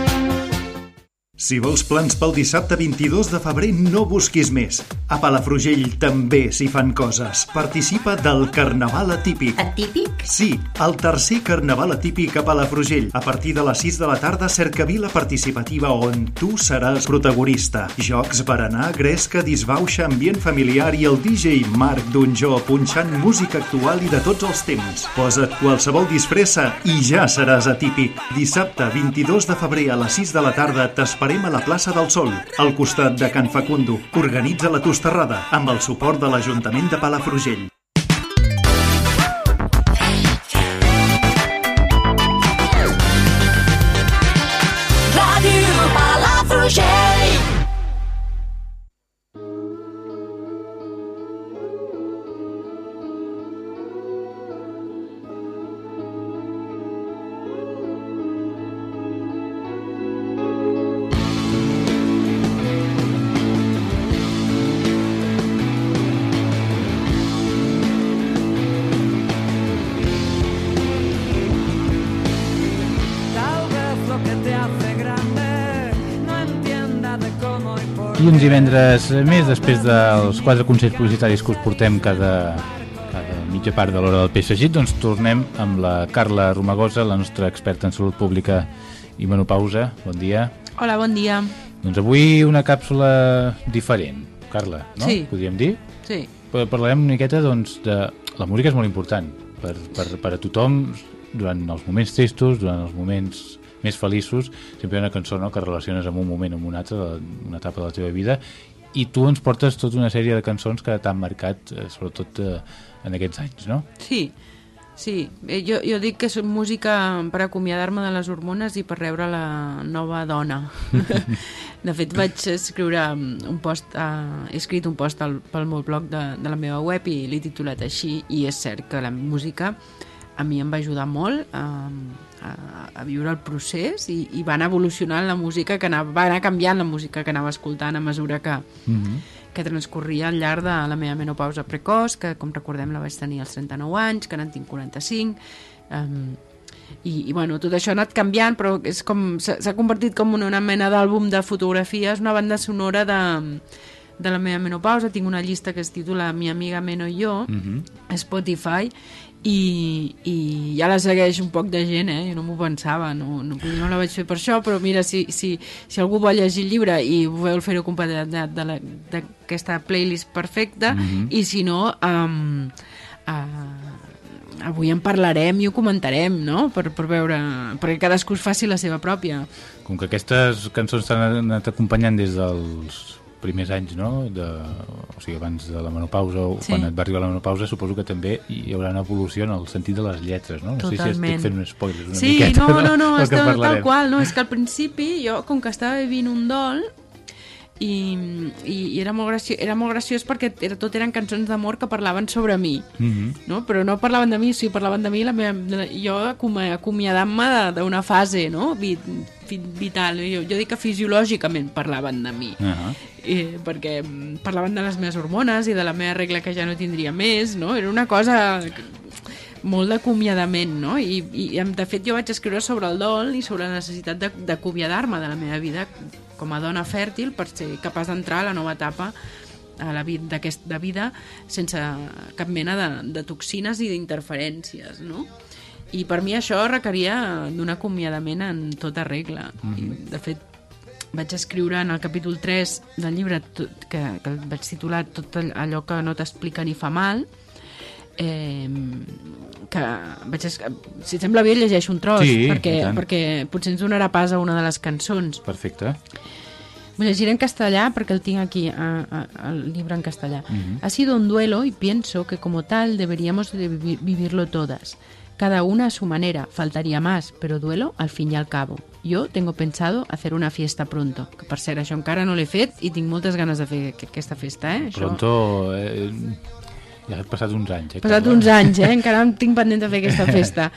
S6: Si vols plans pel dissabte 22 de febrer, no busquis més. A Palafrugell també s'hi fan coses. Participa del Carnaval Atípic.
S7: Atípic?
S6: Sí, el tercer Carnaval Atípic a Palafrugell. A partir de les 6 de la tarda, cercavila participativa on tu seràs protagonista. Jocs, berenar, gresca, disbauxa, ambient familiar i el DJ Marc Donjó punxant música actual i de tots els temps. Posa't qualsevol disfressa i ja seràs atípic. Dissabte 22 de febrer a les 6 de la tarda t'esperem farem a la plaça del Sol, al costat de Can Facundo. Organitza la Tosterrada, amb el suport de l'Ajuntament de Palafrugell.
S2: Divendres més, després dels quatre consells publicitaris que us portem cada, cada mitja part de l'hora del peix fregit, doncs tornem amb la Carla Romagosa, la nostra experta en salut pública i menopausa. Bon dia.
S8: Hola, bon dia.
S2: Doncs avui una càpsula diferent, Carla, no?
S8: Sí.
S2: Podríem dir?
S8: Sí.
S2: Pa- Parlarem una miqueta, doncs, de... La música és molt important per, per, per a tothom, durant els moments tristos, durant els moments més feliços, sempre hi ha una cançó no, que relaciones amb un moment o amb un altre, una etapa de la teva vida, i tu ens portes tota una sèrie de cançons que t'han marcat, eh, sobretot eh, en aquests anys, no?
S8: Sí, sí. Eh, Jo, jo dic que és música per acomiadar-me de les hormones i per rebre la nova dona. de fet, vaig escriure un post, uh, he escrit un post al, pel meu blog de, de la meva web i l'he titulat així, i és cert que la música a mi em va ajudar molt a, a, a viure el procés i, i va anar evolucionant la música que anava, va anar canviant la música que anava escoltant a mesura que,
S2: Mm -hmm.
S8: que transcorria al llarg de la meva menopausa precoç, que com recordem la vaig tenir als 39 anys, que n'en tinc 45, um, i, i bueno, tot això ha anat canviant, però és com s'ha convertit com en una mena d'àlbum de fotografies, una banda sonora de, de la meva menopausa, tinc una llista que es titula Mi amiga Meno i jo,
S2: Mm -hmm.
S8: a Spotify, i, i ja la segueix un poc de gent, eh? jo no m'ho pensava, no, no, no la vaig fer per això, però mira, si, si, si algú vol llegir el llibre i vol fer-ho acompanyat de- de la- d'aquesta playlist perfecta,
S2: Mhm.
S8: i si no, um, uh, avui en parlarem i ho comentarem, no?, per, per veure, perquè cadascú es faci la seva pròpia.
S2: Com que aquestes cançons t'han anat acompanyant des dels primers anys, no? De, o sigui, abans de la menopausa o
S8: Sí.
S2: quan et va arribar la menopausa, suposo que també hi haurà una evolució en el sentit de les lletres, no? No sé si estic fent un spoiler una
S8: sí,
S2: miqueta
S8: no, no, no,
S2: del
S8: és
S2: que
S8: tal, qual, no, és que al principi jo, com que estava vivint un dol i, i, i era, molt graciós, era molt graciós perquè era, tot eren cançons d'amor que parlaven sobre mi
S2: Mhm.
S8: no? però no parlaven de mi, o sigui, parlaven de mi la meva, de, jo acom- acomiadant-me de- d'una fase no? Vi, vi, vital jo, jo dic que fisiològicament parlaven de mi
S2: Ah,
S8: eh, perquè mm, parlaven de les meves hormones i de la meva regla que ja no tindria més, no? Era una cosa molt d'acomiadament, no? I, I, de fet, jo vaig escriure sobre el dol i sobre la necessitat de- d'acomiadar-me de la meva vida com a dona fèrtil per ser capaç d'entrar a la nova etapa a la vida d'aquesta vida sense cap mena de, de toxines i d'interferències, no? I per mi això requeria d'un acomiadament en tota regla. I, de fet, vaig escriure en el capítol 3 del llibre tot, que, que el vaig titular tot allò que no t'explica ni fa mal eh, que vaig si et sembla bé llegeixo un tros
S2: Sí,
S8: perquè, perquè potser ens donarà pas a una de les cançons
S2: Perfecte.
S8: Ho llegiré en castellà perquè el tinc aquí, a, a, el llibre en castellà.
S2: Ujú.
S8: Ha sido un duelo y pienso que como tal deberíamos de vivi- vivirlo todas. Cada una a su manera, faltaría más, pero duelo al fin y al cabo. Yo tengo pensado hacer una fiesta pronto, que per cert això encara no l'he fet i tinc moltes ganes de fer aqu- aquesta festa, eh? Això...
S2: Pronto... Eh, ja han passat uns anys, eh?
S8: Passat uns anys, eh? Encara em tinc pendent de fer aquesta festa.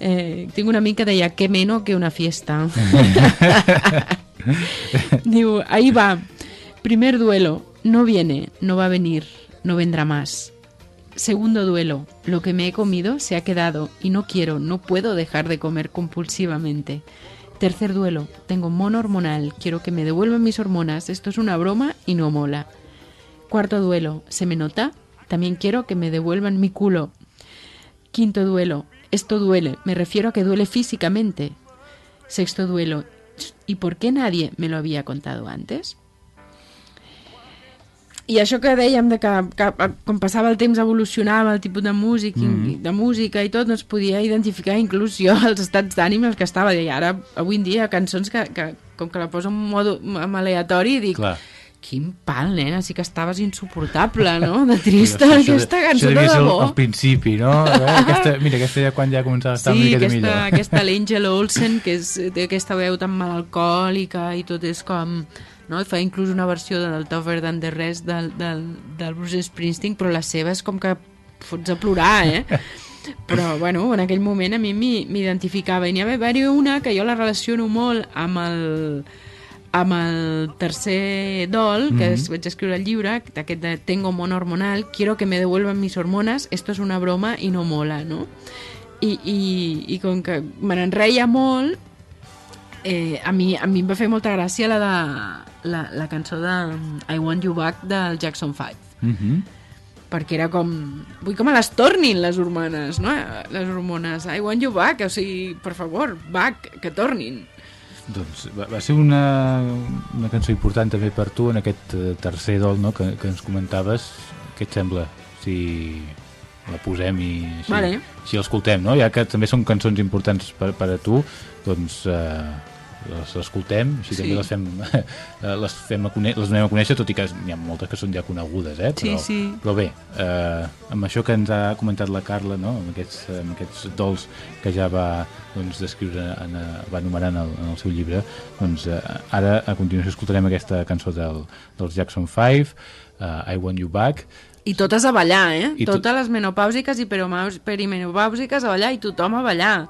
S8: Eh, tinc una amic que deia, que meno que una fiesta. Diu, ahí va. Primer duelo, no viene, no va a venir, no vendrá más. Segundo duelo, lo que me he comido se ha quedado y no quiero, no puedo dejar de comer compulsivamente. Tercer duelo, tengo mono hormonal, quiero que me devuelvan mis hormonas, esto es una broma y no mola. Cuarto duelo, ¿se me nota? También quiero que me devuelvan mi culo. Quinto duelo, esto duele, me refiero a que duele físicamente. Sexto duelo, ¿y por qué nadie me lo había contado antes? I això que dèiem de que, que com passava el temps evolucionava el tipus de música,
S2: Mhm.
S8: de música i tot, no es podia identificar inclús jo els estats d'ànim els que estava. I ara, avui en dia, cançons que, que com que la poso en modo en aleatori, dic,
S2: Clar.
S8: Quin pal, nena, sí que estaves insuportable, no? De trista,
S2: Això-
S8: aquesta cançó de debò.
S2: al, al principi, no? Eh, Aquesta, mira, aquesta ja quan ja començava a estar una
S8: Sí,
S2: miqueta
S8: aquesta,
S2: millor.
S8: aquesta l'Angel Olsen, que és, té aquesta veu tan melancòlica i tot és com... No? Fa inclús una versió del Tougher Than the Rest del, del, del Bruce Springsteen, però la seva és com que fots a plorar, eh? Però, bueno, en aquell moment a mi m'identificava. I n'hi va haver-hi una que jo la relaciono molt amb el, amb el tercer dol, que
S2: Mhm.
S8: es, vaig escriure el llibre, d'aquest de Tengo mono hormonal, quiero que me devuelvan mis hormonas, esto es una broma i no mola, no? I, i, i com que me n'enreia molt, eh, a, mi, a mi em va fer molta gràcia la, de, la, la cançó de I Want You Back del Jackson 5
S2: Mhm.
S8: perquè era com... Vull que me les tornin, les hormones, no? Les hormones. I want you back, o sigui, per favor, back, que tornin.
S9: Doncs va, va ser una, una cançó important també per tu en aquest eh, tercer dol no, que, que ens comentaves. Què et sembla si la posem i així,
S8: Vale.
S9: així l'escoltem, no? Ja que també són cançons importants per, per a tu, doncs eh, les escoltem, així
S8: Sí.
S9: també les fem, eh, les, fem a cone les donem a conèixer, tot i que n'hi ha moltes que són ja conegudes, eh?
S8: Sí,
S9: Però,
S8: sí.
S9: però bé, eh, amb això que ens ha comentat la Carla, no? amb, aquests, amb aquests dols que ja va doncs, descriure, en, eh, va enumerar en el, en el seu llibre, doncs eh, ara a continuació escoltarem aquesta cançó del, dels Jackson 5, uh, I Want You Back,
S8: I totes a ballar, eh?
S9: I tot-
S8: Totes les menopàusiques i perimenopàusiques a ballar i tothom a ballar.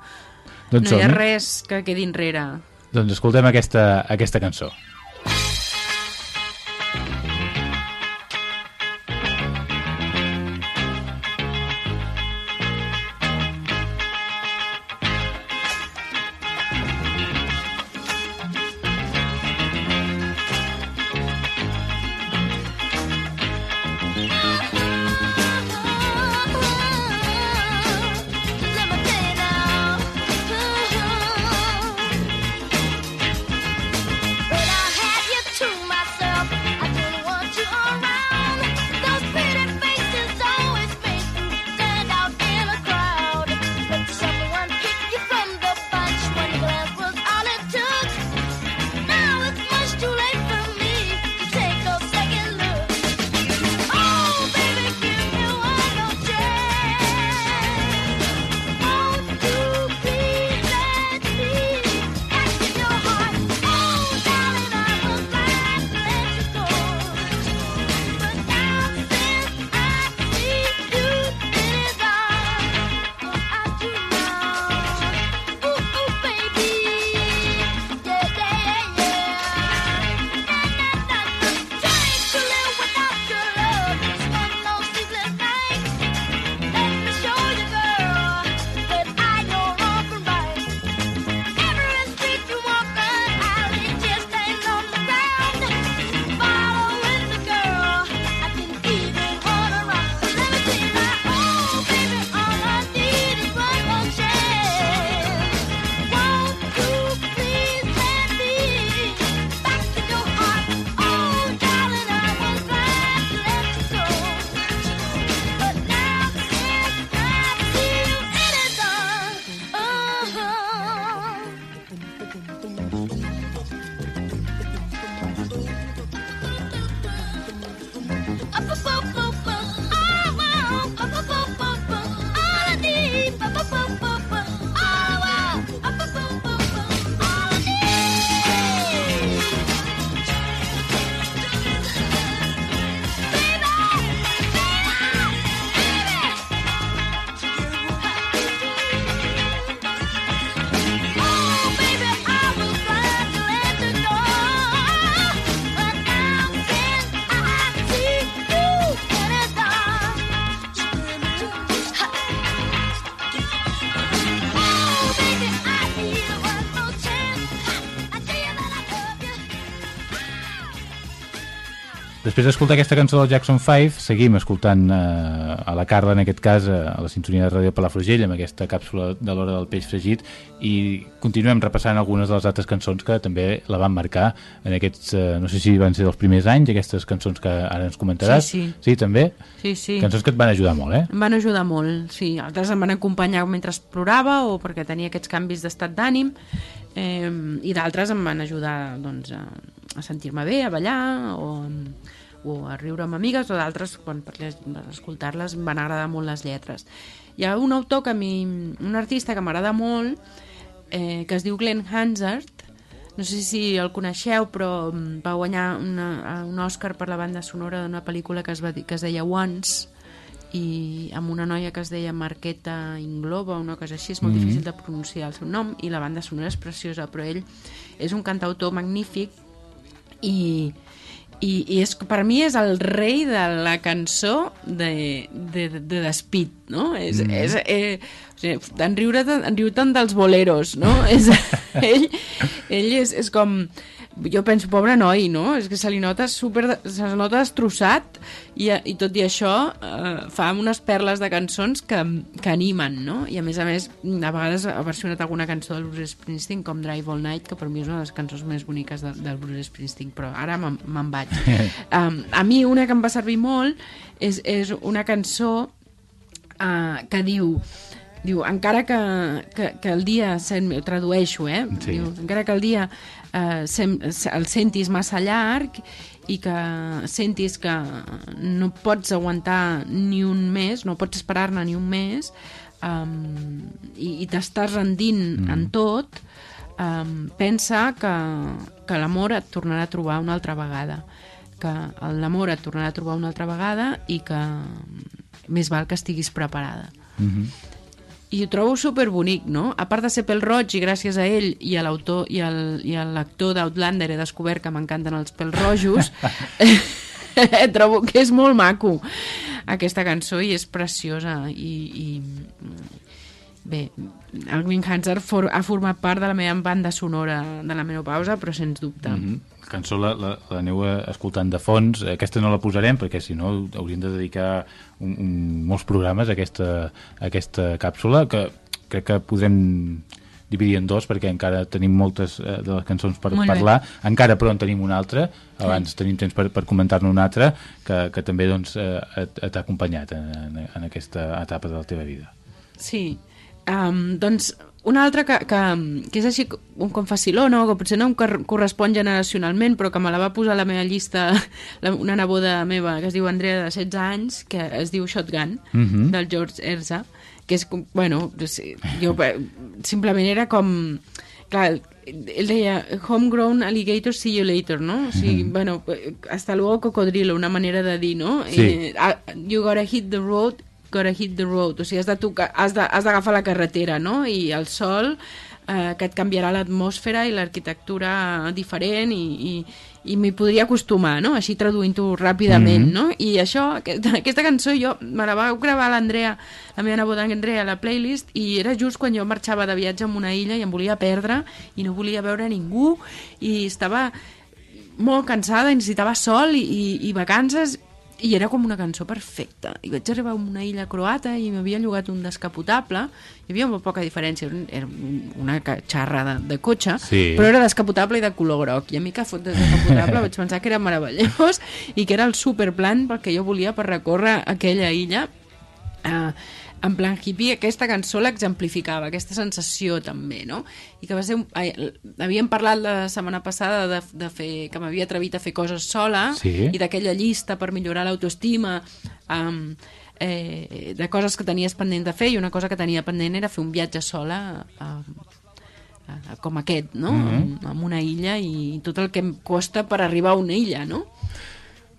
S9: Doncs
S8: no hi ha res que quedi enrere.
S9: Doncs escoltem aquesta, aquesta cançó. Després d'escoltar aquesta cançó del Jackson 5, seguim escoltant eh, a la Carla, en aquest cas, eh, a la sintonia de Ràdio Palafrugell, amb aquesta càpsula de l'hora del peix fregit, i continuem repassant algunes de les altres cançons que també la van marcar en aquests, eh, no sé si van ser dels primers anys, aquestes cançons que ara ens comentaràs.
S8: Sí, sí.
S9: Sí, també?
S8: Sí, sí.
S9: Cançons que et van ajudar molt, eh?
S8: Em van ajudar molt, sí. Altres em van acompanyar mentre plorava o perquè tenia aquests canvis d'estat d'ànim eh, i d'altres em van ajudar doncs, a, a sentir-me bé, a ballar o, o a riure amb amigues o d'altres, quan per les- per escoltar-les em van agradar molt les lletres. Hi ha un autor que a mi, un artista que m'agrada molt eh, que es diu Glenn Hansard no sé si el coneixeu però mm, va guanyar una, un Oscar per la banda sonora d'una pel·lícula que es, va dir, que es deia Once i amb una noia que es deia Marqueta Ingloba, una cosa així, és molt
S2: Mhm.
S8: difícil de pronunciar el seu nom, i la banda sonora és preciosa, però ell és un cantautor magnífic i, i, i és, per mi és el rei de la cançó de, de, de despit, no? És,
S2: Mhm.
S8: és, eh, o sigui, en riure, en riu tant dels boleros, no? és, ell ell és, és com jo penso, pobre noi, no? És que se li nota super, se li nota destrossat i, i tot i això eh, fa unes perles de cançons que, que animen, no? I a més a més, a vegades ha versionat alguna cançó del Bruce Springsteen com Drive All Night, que per mi és una de les cançons més boniques de, del Bruce Springsteen, però ara me'n me vaig. um, a mi una que em va servir molt és, és una cançó uh, que diu diu, encara que, que, que el dia, ho tradueixo, eh? Sí. Diu, encara que el dia eh, sem, el sentis massa llarg i que sentis que no pots aguantar ni un mes, no pots esperar-ne ni un mes um, i, i t'estàs rendint mm. en tot, um, pensa que, que l'amor et tornarà a trobar una altra vegada que l'amor et tornarà a trobar una altra vegada i que més val que estiguis preparada. Mm -hmm i ho trobo super bonic, no? A part de ser pel roig i gràcies a ell i a l'autor i, al, i a l'actor d'Outlander he descobert que m'encanten els pèls rojos trobo que és molt maco aquesta cançó i és preciosa i, i bé, el Wing Hanser for, ha format part de la meva banda sonora de la menopausa, però sens dubte mm -hmm.
S2: La cançó l'aneu escoltant de fons aquesta no la posarem perquè si no hauríem de dedicar un, un, molts programes a aquesta, a aquesta càpsula que crec que podrem dividir en dos perquè encara tenim moltes eh, de les cançons per Molt parlar, bé. encara però en tenim una altra, abans sí. tenim temps per, per comentar-ne una altra que, que també doncs, eh, t'ha acompanyat en, en aquesta etapa de la teva vida.
S8: Sí, um, doncs una altra que, que, que és així un com facilona, que potser no em correspon generacionalment, però que me la va posar a la meva llista la, una neboda meva que es diu Andrea de 16 anys, que es diu Shotgun, uh mhm. -huh. del George Erza, que és, bueno, jo simplement era com... Clar, ell deia homegrown alligator see you later, no? O sigui, mm -hmm. bueno, hasta luego cocodrilo, una manera de dir, no? Sí. I, uh, you gotta hit the road gotta hit the road, o sigui, has d'agafar de has la carretera, no? I el sol eh, que et canviarà l'atmosfera i l'arquitectura diferent i, i, i m'hi podria acostumar, no? Així traduint-ho ràpidament, mm -hmm. no? I això, aquesta, aquesta cançó jo me la va gravar l'Andrea, la meva neboda Andrea, a la playlist i era just quan jo marxava de viatge a una illa i em volia perdre i no volia veure ningú i estava molt cansada, necessitava sol i, i, i vacances i era com una cançó perfecta. I vaig arribar a una illa croata i m'havia llogat un descapotable. Hi havia molt poca diferència era una xarra de, de cotxe sí. però era descapotable i de color groc. I a mi que fot de descapotable vaig pensar que era meravellós i que era el superplan perquè jo volia per recórrer aquella illa. Eh, en plan hippie, aquesta cançó l'exemplificava, aquesta sensació també, no? I que va ser... Un... Havíem parlat la setmana passada de, de fer, que m'havia atrevit a fer coses sola sí. i d'aquella llista per millorar l'autoestima um, eh, de coses que tenies pendent de fer i una cosa que tenia pendent era fer un viatge sola um, com aquest, no? Mm -hmm. en una illa i tot el que em costa per arribar a una illa, no?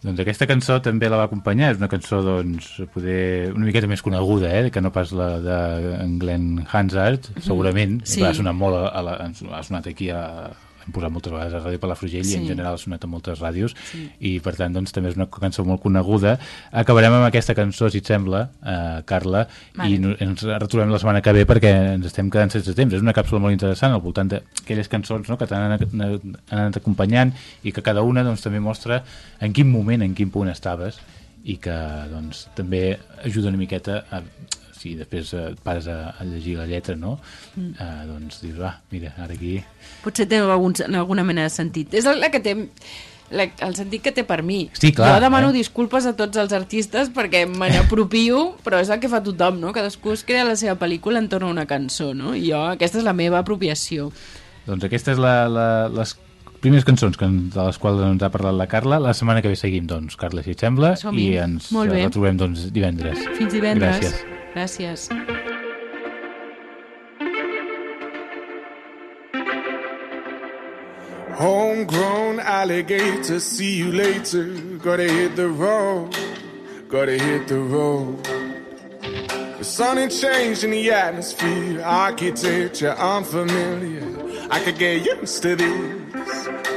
S2: Doncs aquesta cançó també la va acompanyar, és una cançó doncs, poder una miqueta més coneguda, eh, que no pas la de Glenn Hansard, segurament, sí. va sonar molt, a la, ha sonat aquí a, hem posat moltes vegades a Ràdio Palafrugell sí. i en general ha sonat a moltes ràdios sí. i per tant doncs, també és una cançó molt coneguda acabarem amb aquesta cançó si et sembla, eh, Carla vale. i no, ens retrobem la setmana que ve perquè ens estem quedant sense temps, és una càpsula molt interessant al voltant d'aquelles cançons no, que t'han anat, anat acompanyant i que cada una doncs, també mostra en quin moment, en quin punt estaves i que doncs, també ajuda una miqueta a si després et eh, pares a, a llegir la lletra, no? Mm. Eh, doncs dius, ah, mira, ara aquí...
S8: Potser té algun, alguna mena de sentit. És la que té la, el sentit que té per mi.
S2: Sí, clar,
S8: jo demano eh? disculpes a tots els artistes perquè me n'apropio, però és el que fa tothom, no? Cadascú es crea la seva pel·lícula entorn a una cançó, no? I jo, aquesta és la meva apropiació.
S2: Doncs aquesta és la, la, les primeres cançons que, de les quals ens ha parlat la Carla. La setmana que ve seguim, doncs, Carla, si et sembla, i ens retrobem doncs, divendres.
S8: Fins divendres. Gràcies. Gràcies. Homegrown alligator, see you later. Gotta hit the road, gotta hit the road. The sun ain't changing the atmosphere, architecture unfamiliar. I could get used to this.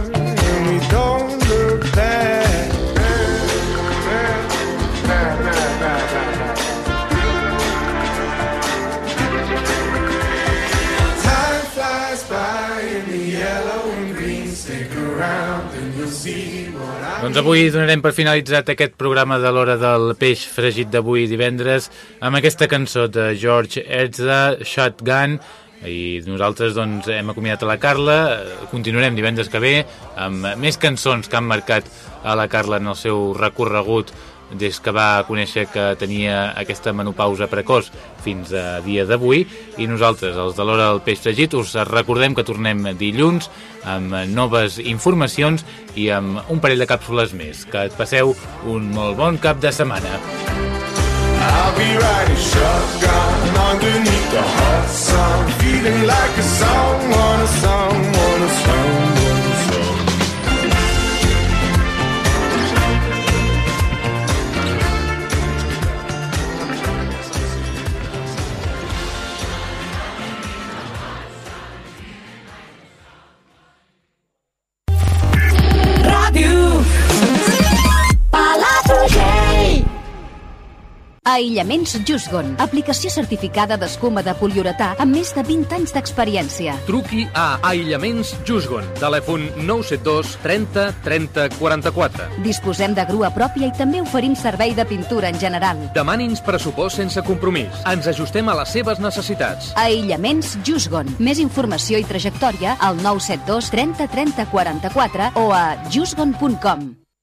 S2: Doncs avui donarem per finalitzat aquest programa de l'hora del peix fregit d'avui divendres amb aquesta cançó de George Ezra, Shotgun, i nosaltres doncs, hem acomiadat a la Carla, continuarem divendres que ve amb més cançons que han marcat a la Carla en el seu recorregut des que va conèixer que tenia aquesta menopausa precoç fins a dia d'avui i nosaltres, els de l'hora del peix fregit, us recordem que tornem dilluns amb noves informacions i amb un parell de càpsules més. Que et passeu un molt bon cap de setmana.
S10: I'll be shotgun underneath the hot sun, feeling like a someone, a someone, a someone,
S11: Aïllaments Jusgon, aplicació certificada d'escuma de poliuretà amb més de 20 anys d'experiència.
S12: Truqui a Aïllaments Jusgon. Telèfon 972 30 30 44.
S11: Disposem de grua pròpia i també oferim servei de pintura en general.
S12: Demani'ns pressupost sense compromís. Ens ajustem a les seves necessitats.
S11: Aïllaments Jusgon. Més informació i trajectòria al 972 30 30 44 o a jusgon.com.